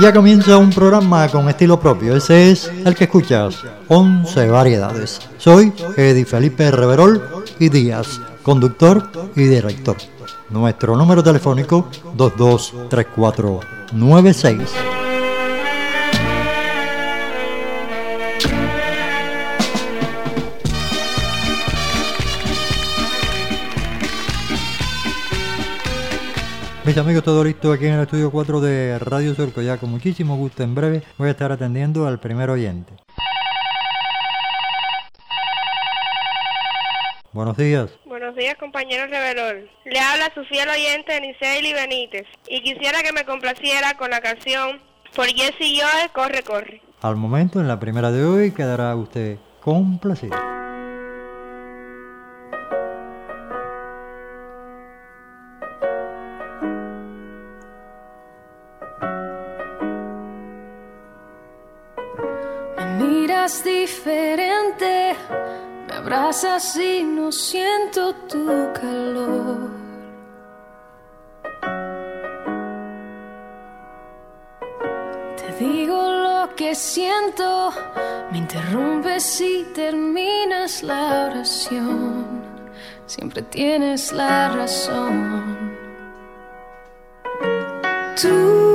Ya comienza un programa con estilo propio, ese es el que escuchas, 11 variedades. Soy Eddie Felipe Reverol y Díaz, conductor y director. Nuestro número telefónico 223496. Mis amigos, todo listo aquí en el estudio 4 de Radio Surco. Ya con muchísimo gusto, en breve voy a estar atendiendo al primer oyente. Buenos días. Buenos días, compañero Revelor. Le habla su fiel oyente Niceili Benítez y quisiera que me complaciera con la canción Por Jesse Joe, Corre, Corre. Al momento, en la primera de hoy, quedará usted complacido. Diferente, me abrazas y no siento tu calor. Te digo lo que siento, me interrumpes y terminas la oración. Siempre tienes la razón. Tú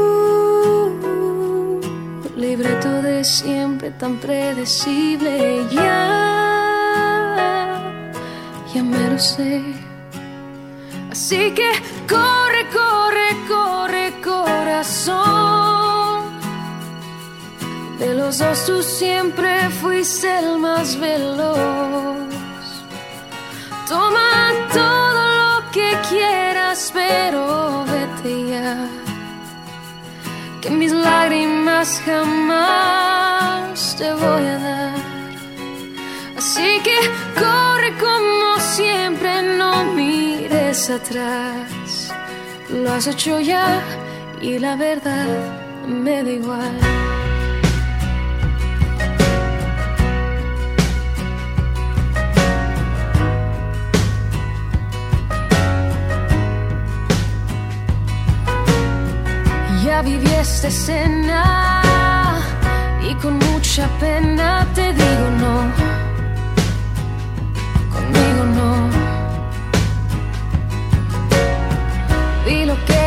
siempre tan predecible. Ya, ya me lo sé. Así que corre, corre, corre, corazón. De los dos tú siempre fuiste el más veloz. Toma todo lo que quieras, pero lágrimas jamás te voy a dar. Así que corre como siempre, no mires atrás. Lo has hecho ya y la verdad me da igual. ya viví esta escena mucha pena te digo no, conmigo no. Vi lo que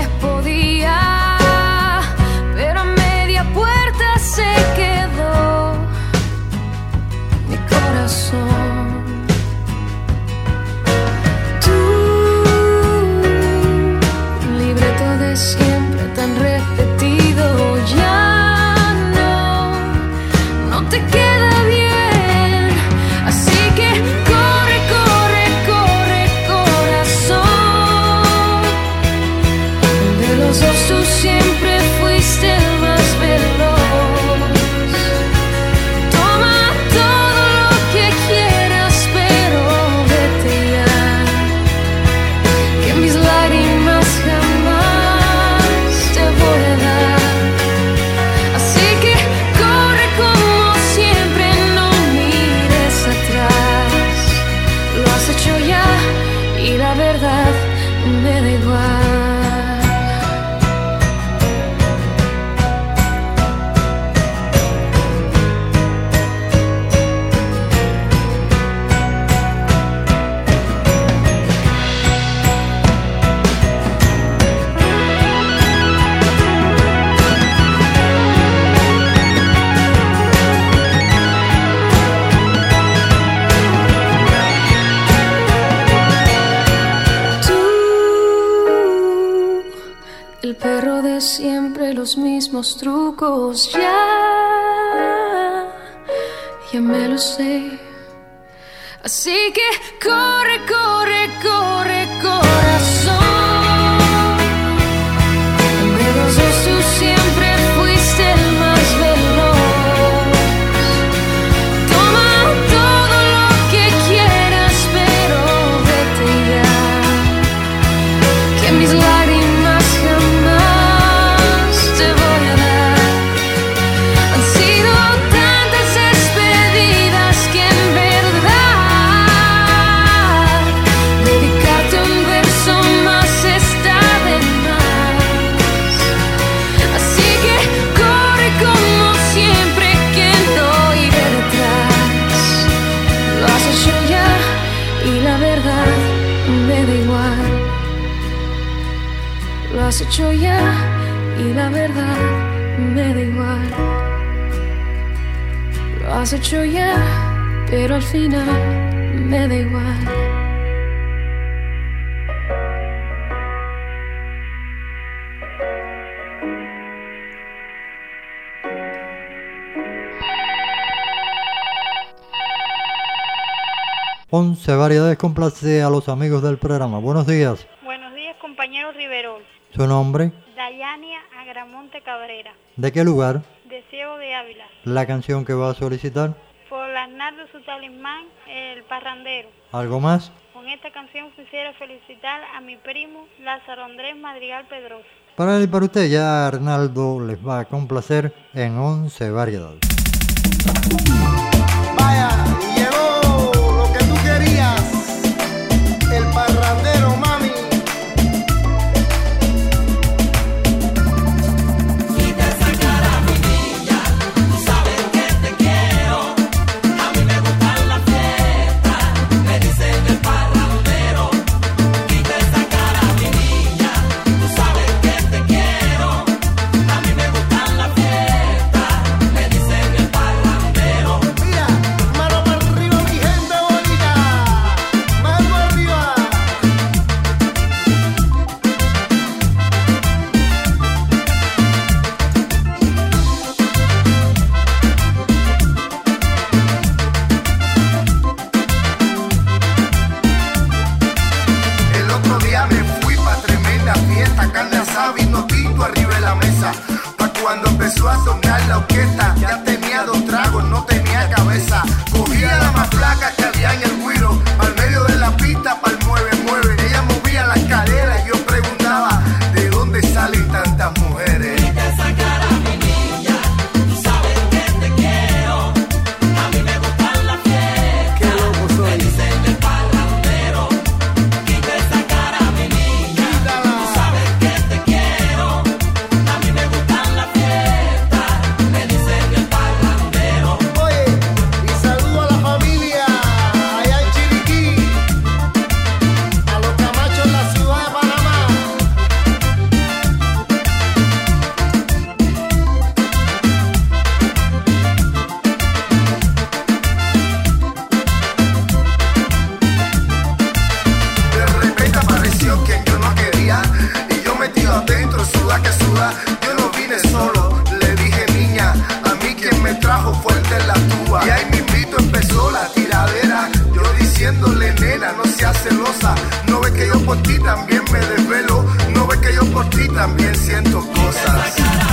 ya, ya me lo sé. Así que corre, corre, corre, la verdad me da igual. Lo has hecho ya, pero al final me da igual. Once variedades complace a los amigos del programa. Buenos días. Buenos días, compañero Riverol. ¿Su nombre? Dayania Agramonte Cabrera, ¿De qué lugar? de Ciego de Ávila. La canción que va a solicitar. Por las de su talismán, el parrandero. ¿Algo más? Con esta canción quisiera felicitar a mi primo Lázaro Andrés Madrigal Pedroso. Para él y para usted ya Arnaldo les va a complacer en 11 variedades. Por ti también me desvelo, no ves que yo por ti también siento cosas.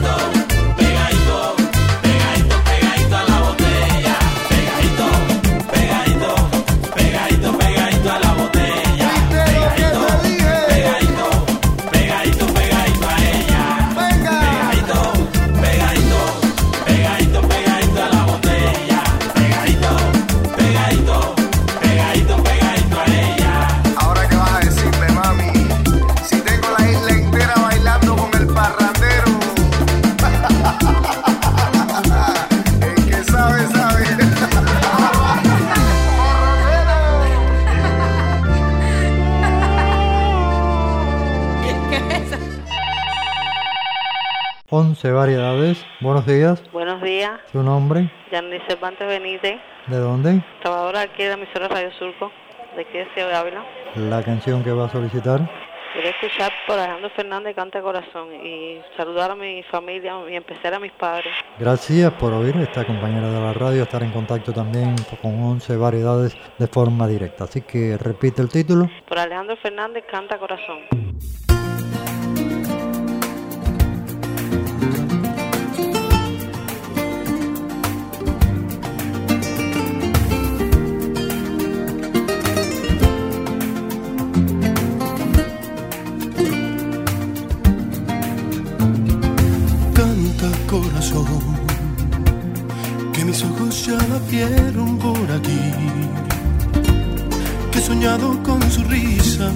Cristo. Días, ¿Su nombre? Yandy Cervantes Benítez, ¿De dónde? trabajadora aquí de la emisora Radio Surco, de aquí de Ciudad de Ávila. La canción que va a solicitar. Quería escuchar por Alejandro Fernández Canta Corazón y saludar a mi familia y empezar a mis padres. Gracias por oír esta compañera de la radio, estar en contacto también con 11 variedades de forma directa. Así que repite el título. Por Alejandro Fernández Canta Corazón. Que he soñado con su risa,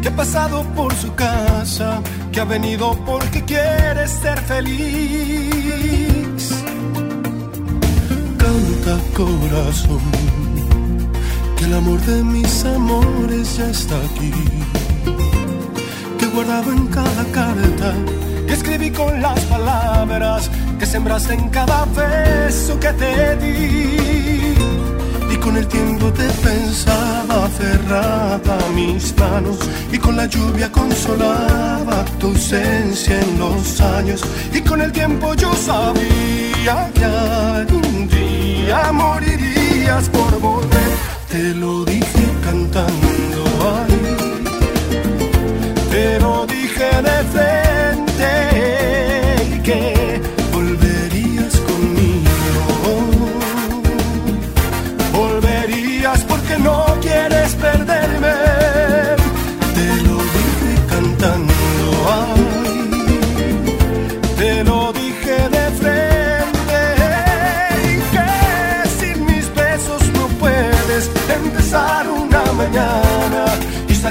que ha pasado por su casa, que ha venido porque quiere ser feliz. Canta corazón, que el amor de mis amores ya está aquí que he guardado en cada carta, que escribí con las palabras que sembraste en cada beso que te di. Y con el tiempo te pensaba aferrada a mis manos y con la lluvia consolaba tu ausencia en los años. Y con el tiempo yo sabía que algún día morirías por volver. Te lo dije cantando ahí te lo dije de frente que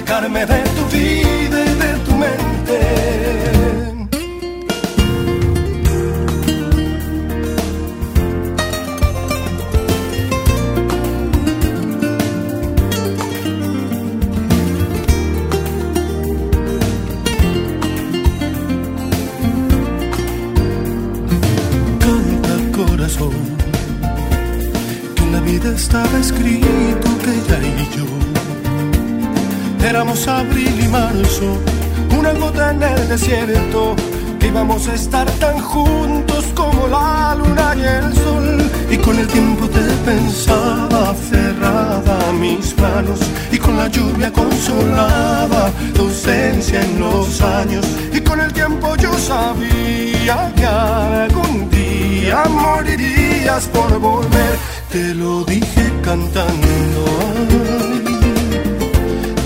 y sacarme de tu vida el desierto, que íbamos a estar tan juntos como la luna y el sol. Y con el tiempo te pensaba cerrada a mis manos, y con la lluvia consolaba tu ausencia en los años. Y con el tiempo yo sabía que algún día morirías por volver. Te lo dije cantando.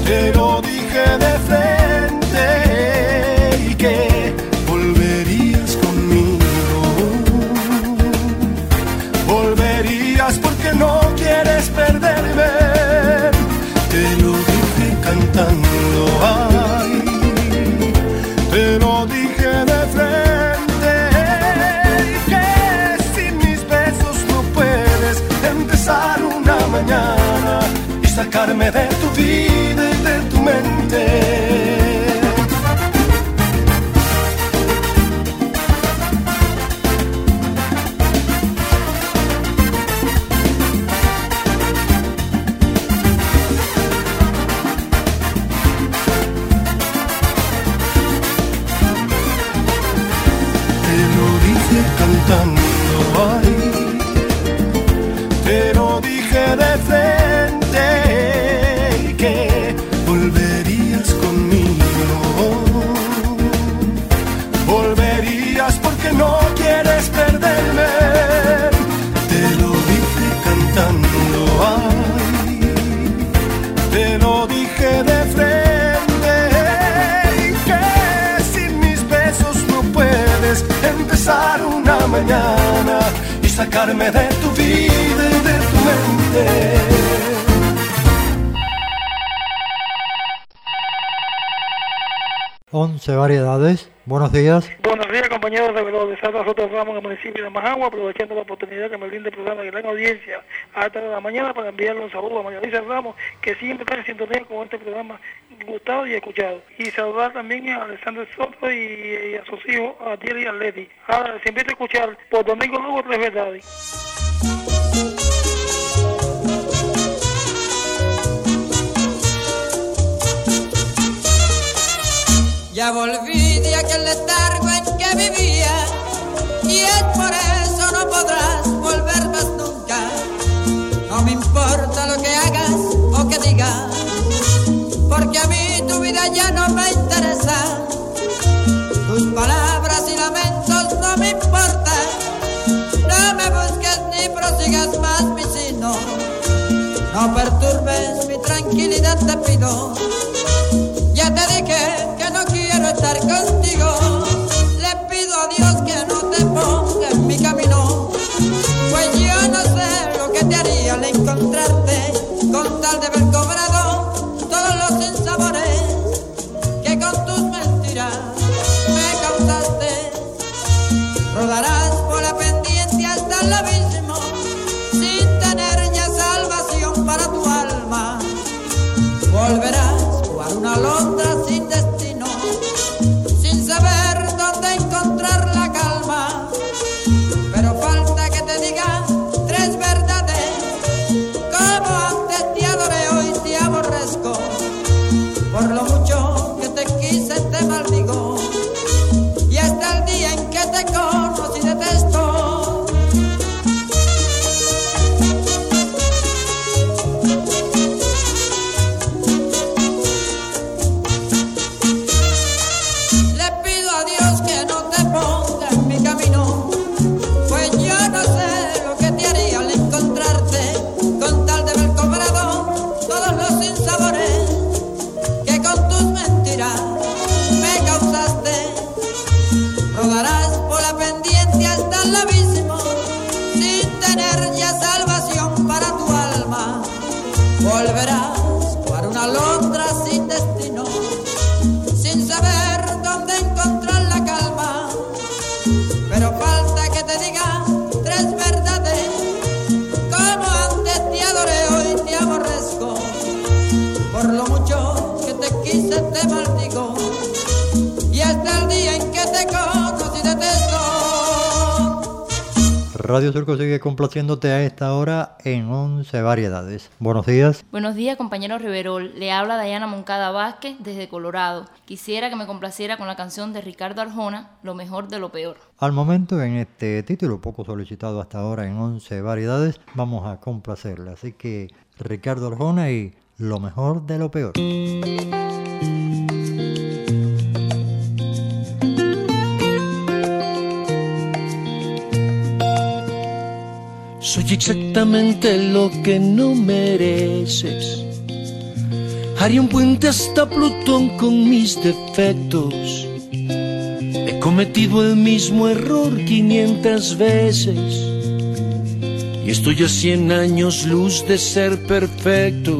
te lo dije de frente cantando, ay, te lo dije de frente que sin mis besos no puedes empezar una mañana y sacarme de tu vida y de tu mente. Buenos días. Compañeros de Veloz de Santa Soto Ramos en el municipio de Majagua, aprovechando la oportunidad que me brinda el programa y la audiencia a esta de la mañana para enviarle un saludo a María Luisa Ramos, que siempre está en sintonía con este programa gustado y escuchado. Y saludar también a Alessandro Soto y, a sus hijos, a Thierry y a Leti. Ahora les invito a escuchar por Domingo Lugo Tres Verdades. Ya volví de aquel letargo en que vivía y es por eso no podrás volver más nunca. No me importa lo que hagas o que digas, porque a mí tu vida ya no me interesa. Tus palabras y lamentos no me importan. No me busques ni prosigas más mi sino. No perturbes mi tranquilidad, te pido. Ya te dije estar contigo. Le pido a Dios complaciéndote a esta hora en 11 variedades. Buenos días. Buenos días, compañero Riverol. Le habla Dayana Moncada Vázquez desde Colorado. Quisiera que me complaciera con la canción de Ricardo Arjona, Lo mejor de lo peor. Al momento, en este título poco solicitado hasta ahora en 11 variedades, vamos a complacerle. Así que Ricardo Arjona y lo mejor de lo peor. Exactamente lo que no mereces. Haría un puente hasta Plutón con mis defectos. He cometido el mismo error 500 veces. Y estoy a 100 años luz de ser perfecto.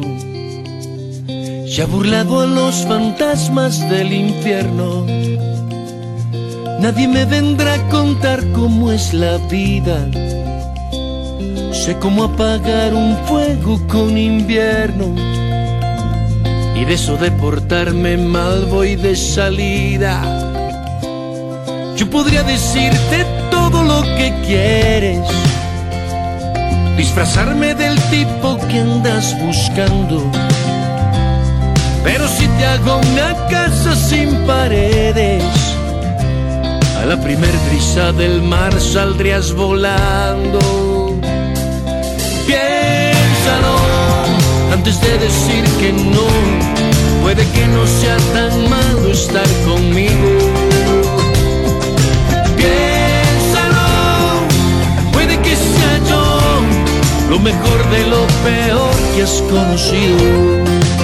Ya burlado a los fantasmas del infierno. Nadie me vendrá a contar cómo es la vida. Sé cómo apagar un fuego con invierno. Y de eso de portarme mal voy de salida. Yo podría decirte todo lo que quieres. Disfrazarme del tipo que andas buscando. Pero si te hago una casa sin paredes, a la primer brisa del mar saldrías volando. Piénsalo antes de decir que no. Puede que no sea tan malo estar conmigo. Piénsalo, puede que sea yo lo mejor de lo peor que has conocido.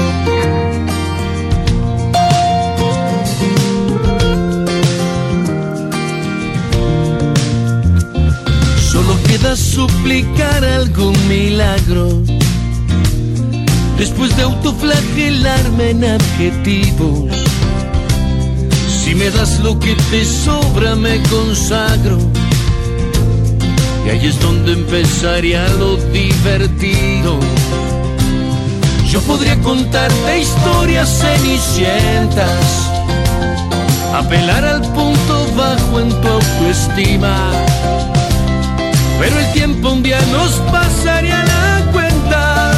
Queda suplicar algún milagro. Después de autoflagelarme en adjetivos, Si me das lo que te sobra me consagro. Y ahí es donde empezaría lo divertido. Yo podría contarte historias cenicientas, apelar al punto bajo en tu autoestima. Pero el tiempo un día nos pasaría la cuenta,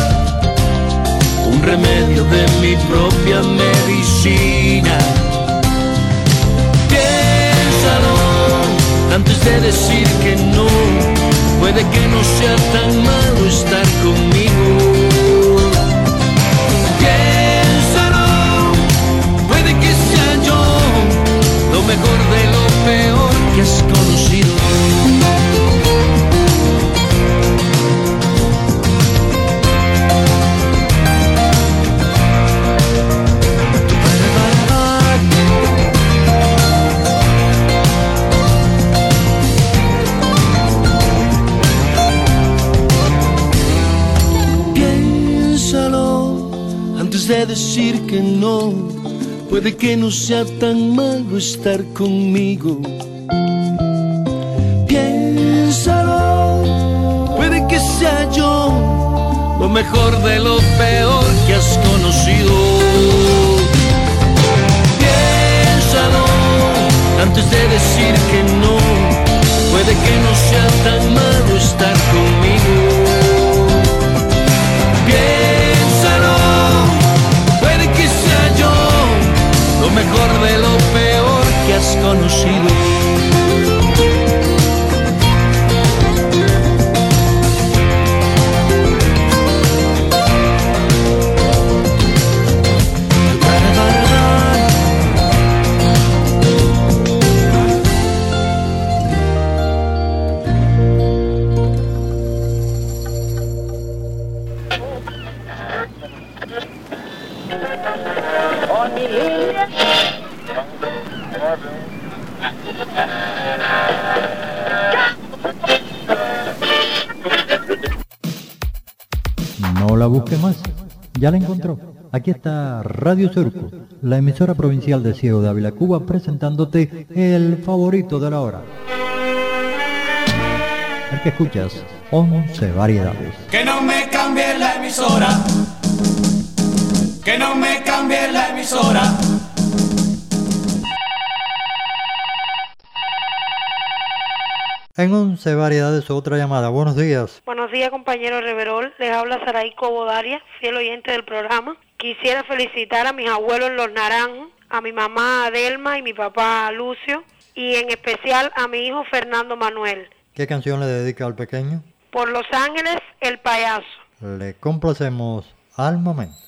un remedio de mi propia medicina. Piénsalo antes de decir que no, puede que no sea tan malo estar conmigo. Puede que no sea tan malo estar conmigo. Piénsalo, puede que sea yo lo mejor de lo peor que has conocido. Piénsalo antes de decir que no. Puede que no sea tan malo estar conmigo. Mejor de lo peor que has conocido. Aquí está Radio Surco, la emisora provincial de Ciego de Ávila, Cuba, presentándote el favorito de la hora. El que escuchas, 11 variedades. Que no me cambie la emisora. Que no me cambie la emisora. En 11 variedades, otra llamada. Buenos días. Buenos días, compañero Reverol. Les habla Saraí Cobodaria, fiel oyente del programa. Quisiera felicitar a mis abuelos Los Naranjos, a mi mamá Adelma y mi papá Lucio, y en especial a mi hijo Fernando Manuel. ¿Qué canción le dedica al pequeño? Por Los Ángeles, El Payaso. Le complacemos al momento.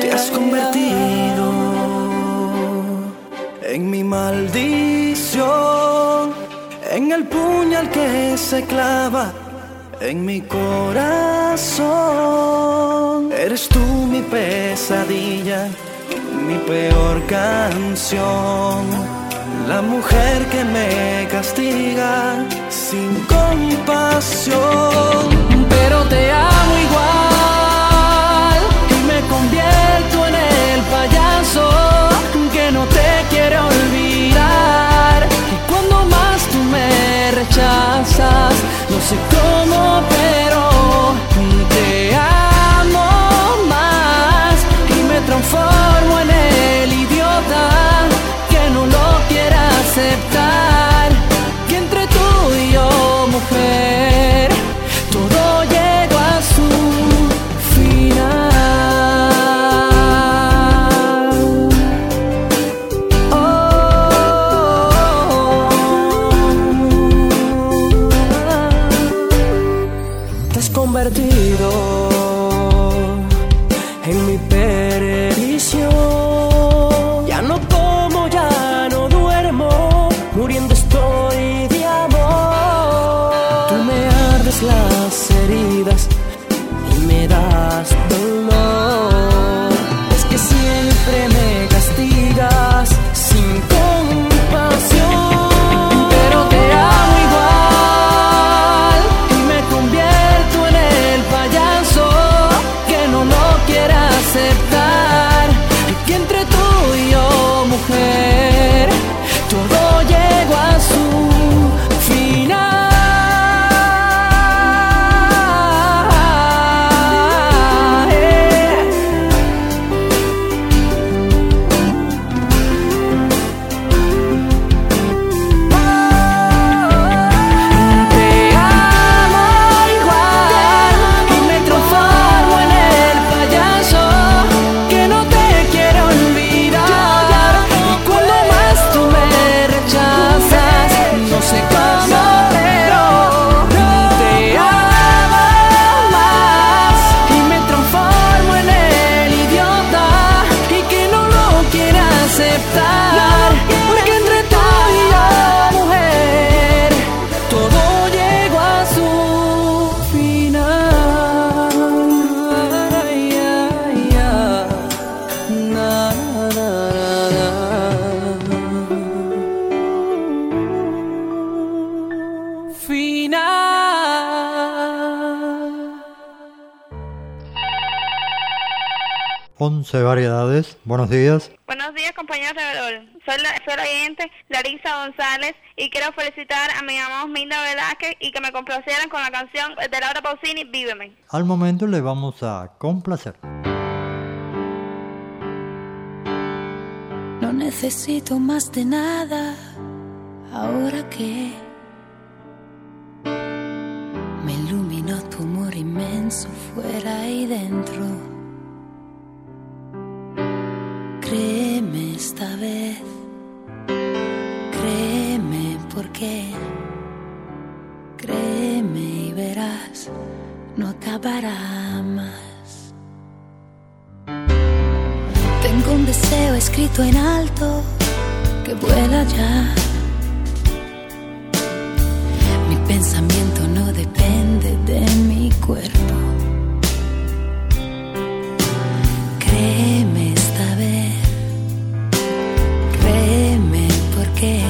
Te has convertido maldición, en el puñal que se clava en mi corazón. Eres tú mi pesadilla, mi peor canción. La mujer que me castiga sin compasión. Pero te amo igual y me convierto en el payaso no sé cómo, pero te amo más y me transformo en el idiota que no lo quiere aceptar. Tú me ardes las heridas y me das dolor. 11 variedades. Buenos días. Buenos días, compañero Reverol. Soy la, soy la oyente Larisa González y quiero felicitar a mi mamá Osminda Velázquez y que me complacieran con la canción de Laura Pausini, Víveme. Al momento le vamos a complacer. No necesito más de nada ahora que me iluminó tu amor inmenso fuera y dentro. Créeme esta vez, créeme porque, créeme y verás, no acabará más. Tengo un deseo escrito en alto que vuela ya. Mi pensamiento no depende de mi cuerpo. Porque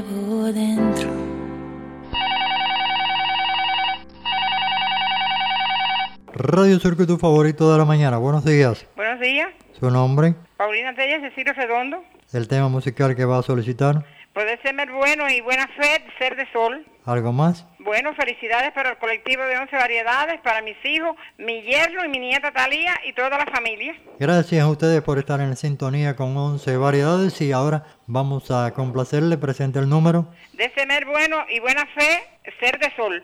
llevo dentro. Radio Circuito favorito de la mañana. Buenos días. Buenos días, Su nombre, Paulina Telles, Cecilio Redondo. el tema musical que va a solicitar. Puede ser bueno y buena fe, ser de sol. ¿Algo más? Bueno, felicidades para el colectivo de 11 variedades, para mis hijos, mi yerno y mi nieta Talía y toda la familia. Gracias a ustedes por estar en sintonía con 11 variedades y ahora vamos a complacerle. Presente el número. De semer bueno y buena fe, ser de sol.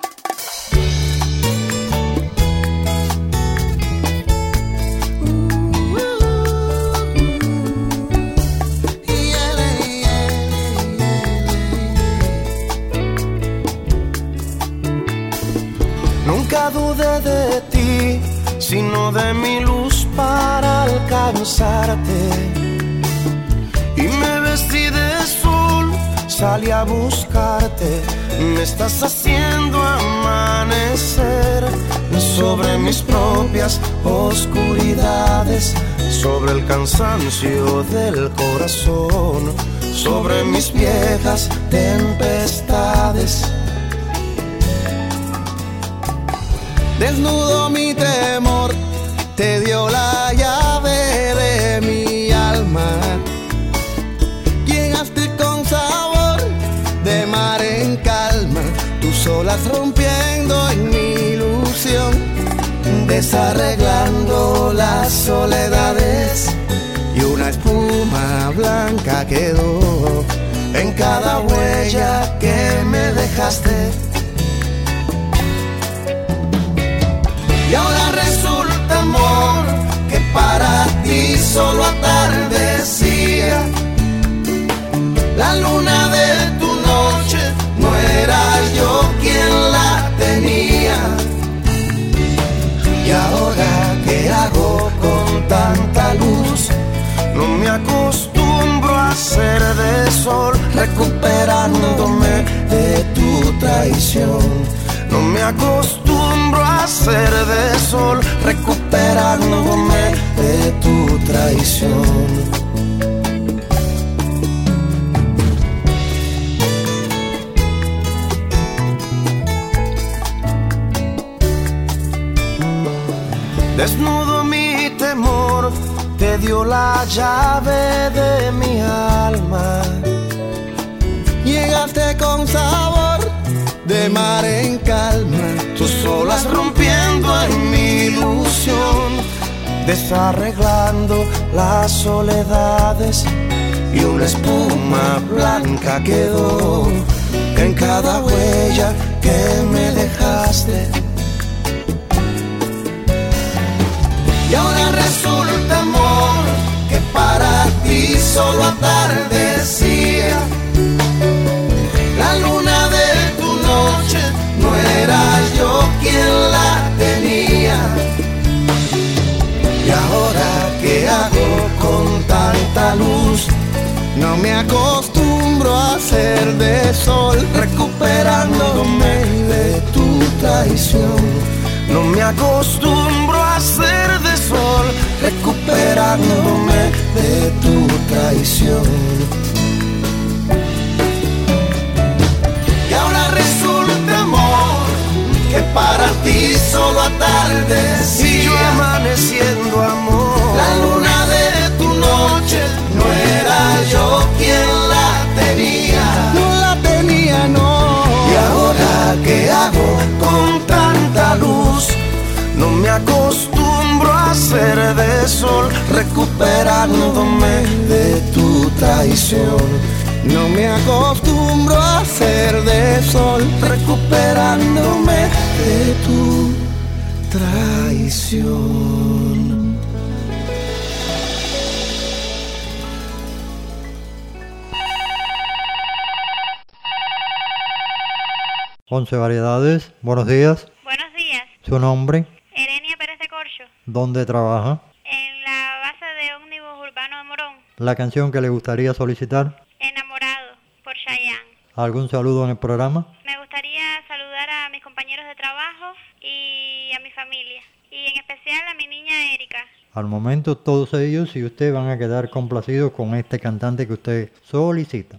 Nunca dudé de ti, sino de mi luz para alcanzarte. Y me vestí de sol, salí a buscarte. Me estás haciendo amanecer mis propias oscuridades, sobre el cansancio del corazón, sobre mis viejas tempestades. Desnudo mi temor, te dio la llave de mi alma. Llegaste con sabor de mar en calma, tus olas rompiendo en mi ilusión, desarreglando las soledades y una espuma blanca quedó en cada huella que me dejaste. Y ahora resulta, amor, que para ti solo atardecía. La luna de tu noche no era yo quien la tenía. Y ahora, ¿qué hago con tanta luz? No me acostumbro a ser de sol, recuperándome de tu traición. No me acostumbro a ser de sol, recuperándome de tu traición. Desnudo mi temor, te dio la llave de mi alma. Llegaste con sabor desarreglando las soledades y una espuma blanca quedó en cada huella que me dejaste. Y ahora resulta, amor, que para ti solo atardecía la luna de tu noche, no era yo quien la tenía. Y ahora, ¿qué hago con tanta luz? No me acostumbro a ser de sol, recuperándome de tu traición. No me acostumbro a ser de sol, recuperándome de tu traición. Para ti solo atardecía. Y yo amaneciendo, amor. La luna de tu noche no era yo quien la tenía. No la tenía, no. Y ahora, ¿qué hago con tanta luz? No me acostumbro a ser de sol, recuperándome de tu traición. No me acostumbro a ser de sol, recuperándome de tu traición. Once variedades. Buenos días. Buenos días. Su nombre. Erenia Pérez de Corcho, ¿Dónde trabaja? en la base de ómnibus urbano de Morón, La canción que le gustaría solicitar. ¿Algún saludo en el programa? Me gustaría saludar a mis compañeros de trabajo y a mi familia, y en especial a mi niña Erika. Al momento todos ellos y usted van a quedar complacidos con este cantante que usted solicita.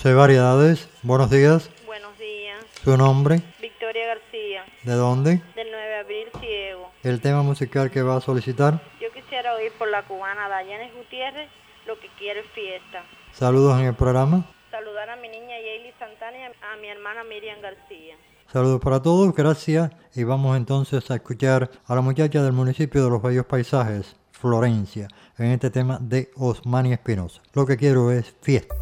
C Variedades. Buenos días. Buenos días. ¿Su nombre? Victoria García. ¿De dónde? Del 9 de abril, Ciego. ¿El tema musical que va a solicitar? Yo quisiera oír por la cubana Dayanes Gutiérrez, Lo que quiere fiesta. ¿Saludos en el programa? Saludar a mi niña Yaeli Santana y a mi hermana Miriam García. Saludos para todos, gracias. Y vamos entonces a escuchar a la muchacha del municipio de los Bellos Paisajes, Florencia, en este tema de Osmani Espinosa. Lo que quiero es fiesta.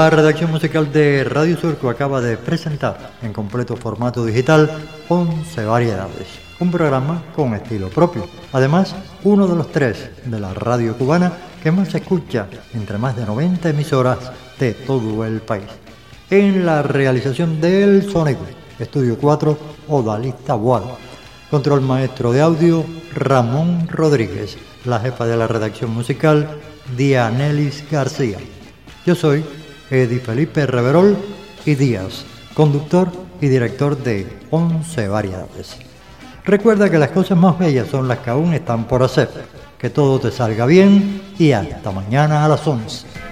La redacción musical de Radio Surco acaba de presentar en completo formato digital 11 variedades, un programa con estilo propio. Además, uno de los tres de la radio cubana que más se escucha entre más de 90 emisoras de todo el país. En la realización del sonido, Estudio 4, Odalista Guado. Control maestro de audio, Ramón Rodríguez. La jefa de la redacción musical, Dianelis García. Yo soy Edi Felipe Reverol y Díaz, conductor y director de 11 Variedades. Recuerda que las cosas más bellas son las que aún están por hacer. Que todo te salga bien y hasta mañana a las 11.